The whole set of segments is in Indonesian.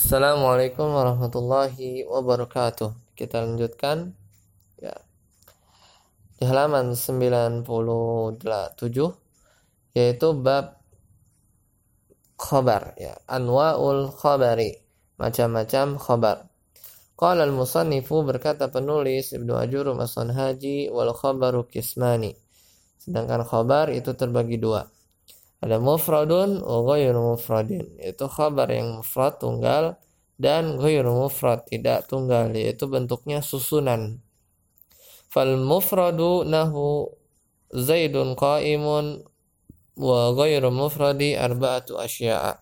Assalamualaikum warahmatullahi wabarakatuh. Kita lanjutkan ya. Di halaman 97 yaitu bab khabar ya, anwaul khabari, macam-macam khabar. Qala al-musannifu berkata penulis Ibnu Ajurum As-Sanhaji wal khabaru kismani. Sedangkan khabar itu terbagi dua. Ada mufradun wa ghairu mufradin. Itu khabar yang mufrad tunggal dan ghairu mufrad tidak tunggal yaitu bentuknya susunan. Fal mufradu nahu Zaidun qa'imun wa ghairu mufradi arba'atu asya'a.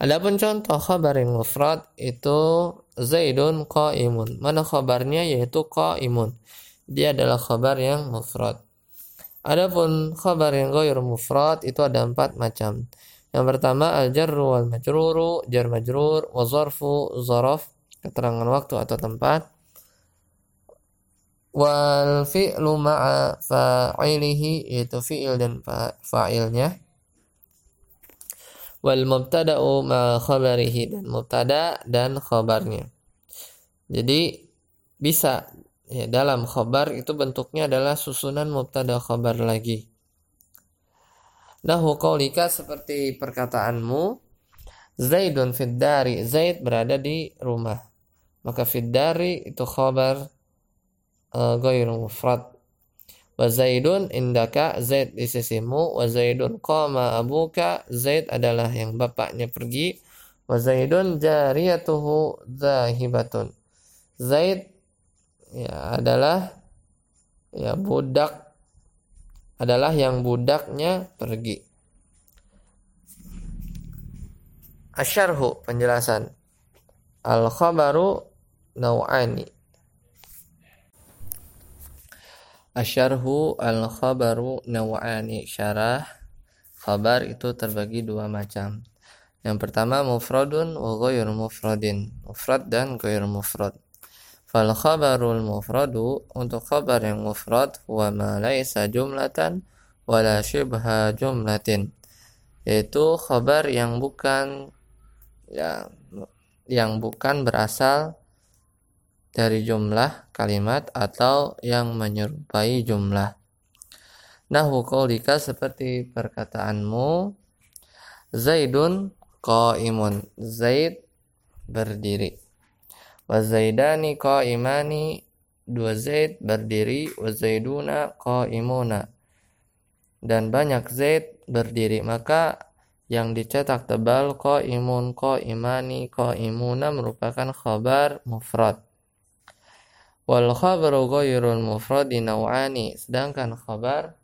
Adapun contoh khabar yang mufrad itu Zaidun qa'imun. Mana khabarnya yaitu qa'imun. Dia adalah khabar yang mufrad. Adapun khabar yang ghair mufrad itu ada empat macam. Yang pertama al-jarru wal majruru, jar majrur, wa zarfu, zaraf, keterangan waktu atau tempat. Wal fi'lu ma'a fa'ilihi yaitu fi'il dan fa'ilnya. Wal mubtada'u ma'a khabarihi dan mubtada dan khabarnya. Jadi bisa Ya, dalam khabar itu bentuknya adalah susunan mubtada khabar lagi. Nahu qaulika seperti perkataanmu Zaidun fid dari Zaid berada di rumah. Maka fid dari itu khabar uh, mufrad. Wa Zaidun indaka Zaid di sisimu wa Zaidun qama abuka Zaid adalah yang bapaknya pergi wa Zaidun jariyatuhu zahibatun. Zaid ya adalah ya budak adalah yang budaknya pergi. Asyarhu penjelasan. Al khabaru nau'ani. Asyarhu al khabaru nau'ani. Syarah khabar itu terbagi dua macam. Yang pertama mufradun wa ghairu mufradin. Mufrad dan ghairu mufrad. Fal khabarul mufradu untuk khabar yang mufrad huwa ma laisa jumlatan wala syibha jumlatin yaitu khabar yang bukan ya yang bukan berasal dari jumlah kalimat atau yang menyerupai jumlah. Nahwu qaulika seperti perkataanmu Zaidun qaimun. Zaid berdiri wa zaidani qaimani dua zaid berdiri wa zaiduna qaimuna. Dan banyak zaid berdiri maka yang dicetak tebal qaimun qaimani qaimuna merupakan khabar mufrad. Wal khabaru ghairul mufradi naw'ani sedangkan khabar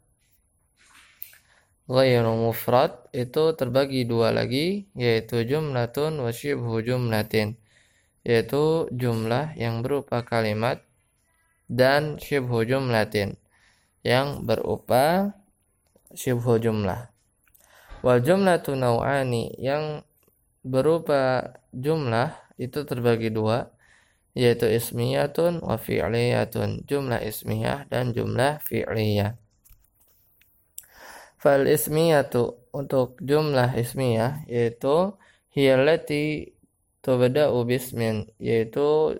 ghairu mufrad itu terbagi dua lagi yaitu jumlatun wa syibhu jumlatin yaitu jumlah yang berupa kalimat dan syibhu jumlatin yang berupa syibhu jumlah. Wal jumlatu naw'ani yang berupa jumlah itu terbagi dua yaitu ismiyatun wa fi'liyatun jumlah ismiyah dan jumlah fi'liyah fal ismiyatu untuk jumlah ismiyah yaitu hiyallati tubda'u bismin yaitu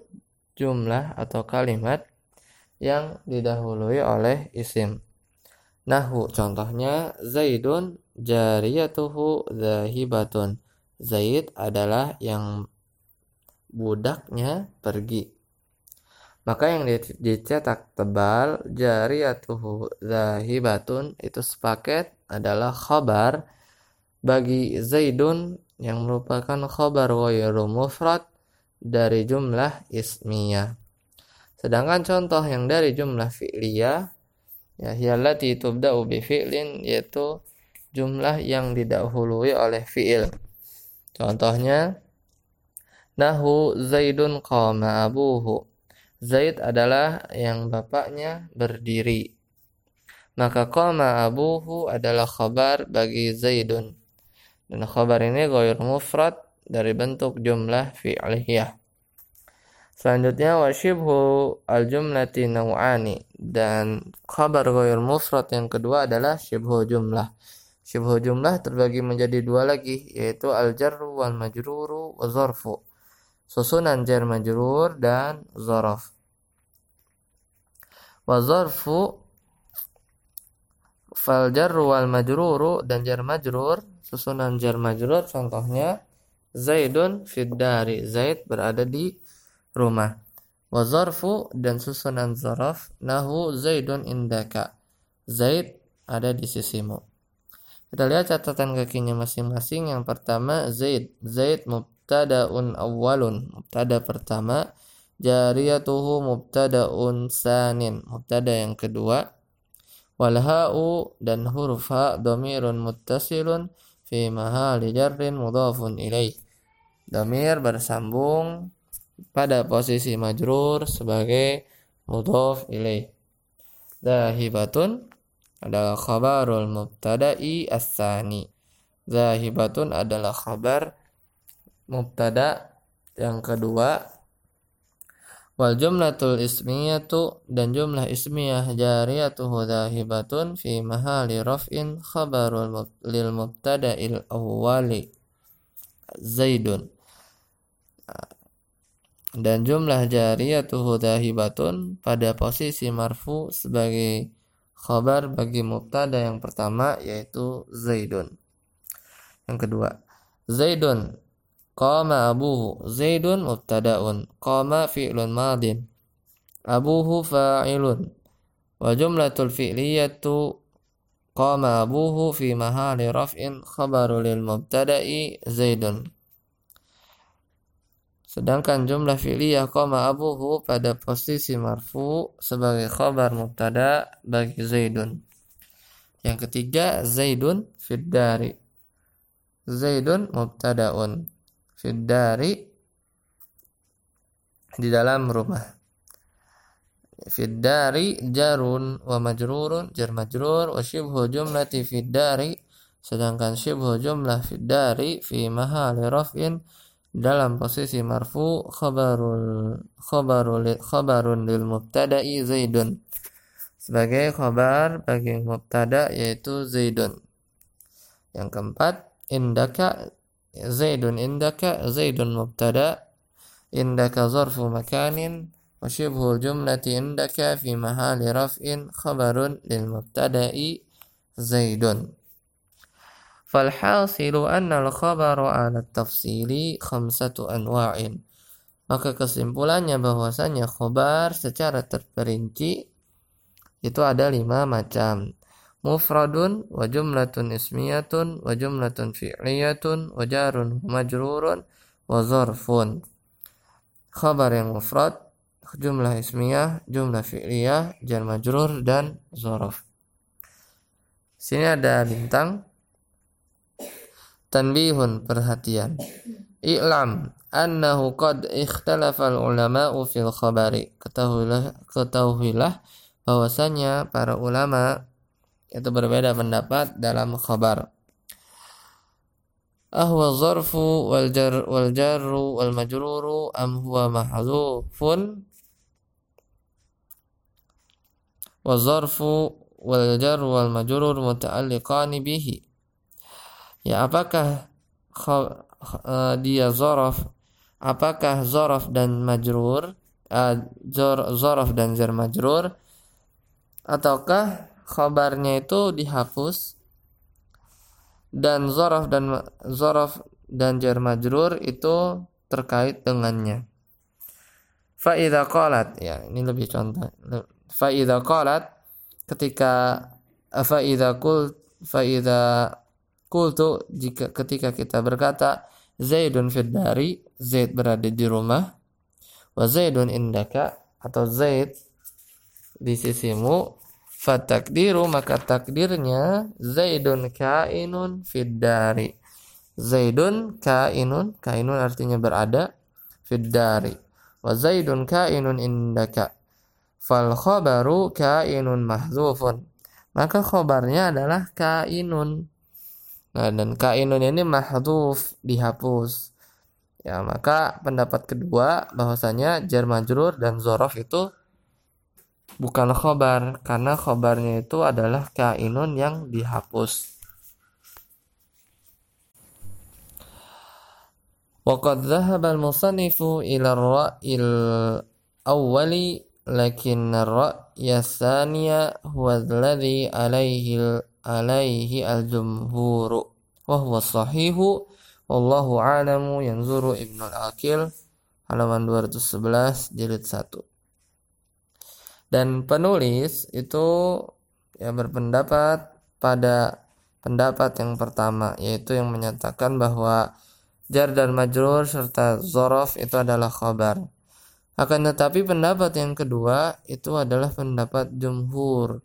jumlah atau kalimat yang didahului oleh isim. Nahu contohnya Zaidun jariyatuhu zahibatun. Zaid adalah yang budaknya pergi. Maka yang dicetak tebal jariyatuhu zahibatun itu sepaket adalah khabar bagi Zaidun yang merupakan khabar ghairu mufrad dari jumlah ismiyah. Sedangkan contoh yang dari jumlah fi'liyah ya hiyallati tubda'u bi fi'lin yaitu jumlah yang didahului oleh fi'il. Contohnya nahu Zaidun qama abuhu. Zaid adalah yang bapaknya berdiri. Maka qama abuhu adalah khabar bagi Zaidun. Dan khabar ini ghair mufrad dari bentuk jumlah fi'liyah. Selanjutnya wasyibhu al-jumlati naw'ani dan khabar ghair mufrad yang kedua adalah syibhu jumlah. Syibhu jumlah terbagi menjadi dua lagi yaitu al-jarru wal majruru wa zarfu. Susunan jar majrur dan zarf. Wa zarfu fal jarru wal majruru dan jar majrur susunan jar majrur contohnya Zaidun fid dari Zaid berada di rumah wa zarfu dan susunan zaraf nahu Zaidun indaka Zaid ada di sisimu kita lihat catatan kakinya masing-masing. Yang pertama Zaid. Zaid mubtadaun awalun. Mubtada pertama. Jariyatuhu mubtadaun sanin. Mubtada yang kedua. Walha'u dan huruf ha domirun muttasilun fi mahali jarrin mudhafun ilaih. Domir bersambung pada posisi majrur sebagai mudhaf ilaih. Dahibatun adalah khabarul mubtada'i as-sani. Zahibatun adalah khabar mubtada yang kedua. Wal jumlatul ismiyatu dan jumlah ismiyah jariyatuhu zahibatun fi mahali raf'in khabarul lil mubtada'il awwali Zaidun. Dan jumlah jariyatuhu zahibatun pada posisi marfu sebagai khabar bagi mubtada yang pertama yaitu Zaidun. Yang kedua, Zaidun qama abuhu. Zaidun mubtadaun, qama fi'lun madin. Abuhu fa'ilun. Wa jumlatul fi'liyatu qama abuhu fi mahali raf'in khabaru lil mubtada'i Zaidun. Sedangkan jumlah fi'liyah koma abuhu pada posisi marfu sebagai khabar mubtada bagi Zaidun. Yang ketiga Zaidun fiddari. Zaidun mubtadaun. Fiddari di dalam rumah. Fiddari jarun wa majrurun jar majrur wa shibhu jumlati fiddari sedangkan shibhu jumlah fiddari fi mahali raf'in dalam posisi marfu khabarul khabarul khabarun lil mubtada'i zaidun sebagai khabar bagi mubtada yaitu zaidun yang keempat indaka zaidun indaka zaidun mubtada indaka zarfu makanin wa shibhul jumlati indaka fi mahali raf'in khabarun lil zaidun Falhasilu anna al-khabaru ala tafsili khamsatu anwa'in. Maka kesimpulannya bahwasanya khobar secara terperinci itu ada lima macam. Mufradun wa jumlatun ismiyatun wa jumlatun fi'liyatun wa jarun majrurun wa zarfun. Khabar yang mufrad, jumlah ismiyah, jumlah fi'liyah, jar majrur dan zarf. Sini ada bintang Tanbihun perhatian. I'lam annahu qad ikhtalafa ulama'u fil khabari. Ketahuilah ketahuilah bahwasanya para ulama itu berbeda pendapat dalam khabar. Ahwa zarfu wal jar wal jarru wal majruru am huwa mahzufun wa zarfu wal jarru wal majrur muta'alliqani bihi Ya apakah dia zorof? Apakah zorof dan majrur? Uh, dan jar majrur? Ataukah khabarnya itu dihapus? Dan zorof dan zorof dan jar majrur itu terkait dengannya. Fa'idha qalat ya ini lebih contoh. Fa'idha qalat ketika fa'idha kul fa'idha Kultu jika ketika kita berkata Zaidun fid dari Zaid berada di rumah wa Zaidun indaka atau Zaid di sisimu fatakdiru maka takdirnya Zaidun kainun fid dari Zaidun kainun kainun artinya berada fid dari wa Zaidun kainun indaka. Fal khabaru kainun mahzufun. Maka khabarnya adalah kainun. Nah, dan kainun ini mahdhuf dihapus. Ya, maka pendapat kedua bahwasanya jar majrur dan zorof itu bukan khobar karena khobarnya itu adalah kainun yang dihapus. Waqad dhahaba al-musannifu ila ar-ra'il awwali lakin ar-ra'ya thaniya huwa alladhi alayhi alayhi al-jumhur wa huwa sahihu wallahu a'lamu yanzuru ibnu al-aqil halaman 211 jilid 1 dan penulis itu ya berpendapat pada pendapat yang pertama yaitu yang menyatakan bahwa jar dan majrur serta zorof itu adalah khabar. Akan tetapi pendapat yang kedua itu adalah pendapat jumhur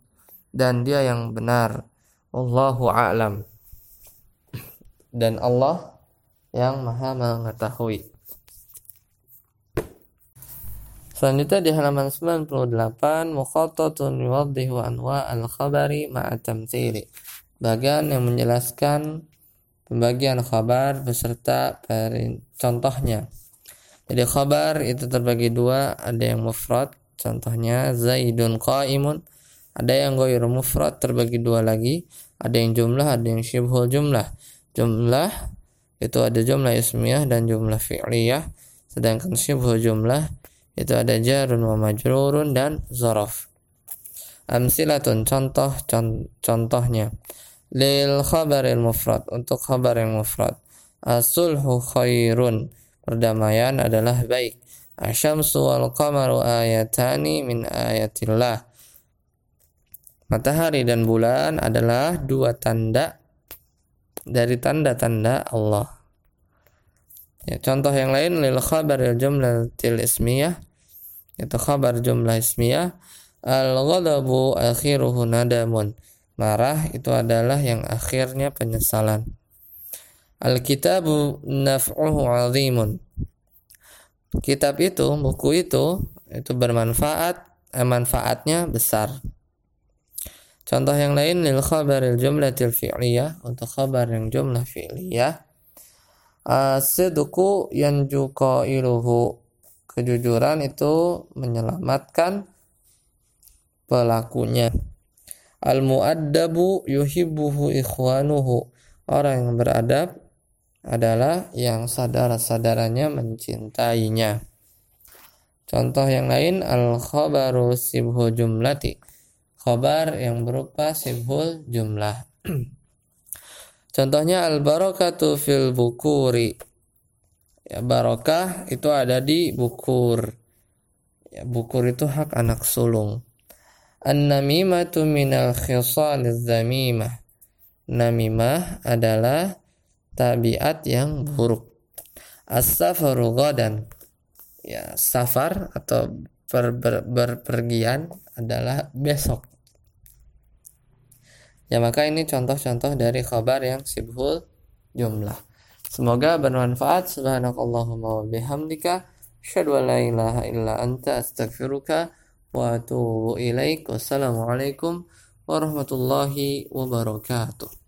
dan dia yang benar. Allahu a'lam. Dan Allah yang Maha mengetahui. Selanjutnya di halaman 98 mukhatatun yuwaddihu anwa al-khabari ma'a tamtsili. Bagian yang menjelaskan pembagian khabar beserta contohnya. Jadi khabar itu terbagi dua, ada yang mufrad, contohnya Zaidun qaimun, ada yang goyur mufrad terbagi dua lagi, ada yang jumlah, ada yang syibhul jumlah. Jumlah itu ada jumlah ismiyah dan jumlah fi'liyah, sedangkan syibhul jumlah itu ada jarun wa majrurun dan zaraf. Amsilatun contoh contohnya. Lil khabaril mufrad untuk khabar yang mufrad. Asulhu khairun perdamaian adalah baik. Asyamsu wal qamaru ayatani min ayatillah. Matahari dan bulan adalah dua tanda dari tanda-tanda Allah ya, contoh yang lain lil khabaril jumlatil ismiyah itu khabar jumlah ismiyah al ghadabu akhiruhu nadamun Marah itu adalah yang akhirnya penyesalan. Alkitabu naf'uhu azimun. Kitab itu, buku itu, itu bermanfaat, eh, manfaatnya besar. Contoh yang lain lil khabaril jumlatil fi'liyah untuk khabar yang jumlah fi'liyah. Asidku yanju qailuhu. Kejujuran itu menyelamatkan pelakunya. Al-mu'addabu yuhibbuhu ikhwanuhu. Orang yang beradab adalah yang sadar-sadarannya mencintainya. Contoh yang lain al-khabaru sibhu jumlati. Khabar yang berupa sibhul jumlah. Contohnya al-barakatu fil bukuri. Ya, barokah itu ada di bukur. Ya, bukur itu hak anak sulung. An-namimatu minal khisaliz zamimah. Namimah adalah tabiat yang buruk. As-safaru ghadan. Ya, safar atau ber, ber, adalah besok. Ya, maka ini contoh-contoh dari khabar yang sibhul jumlah. Semoga bermanfaat. Subhanakallahumma wa bihamdika. Asyhadu an la ilaha illa anta astaghfiruka wa atubu ilaik. Wassalamualaikum warahmatullahi wabarakatuh.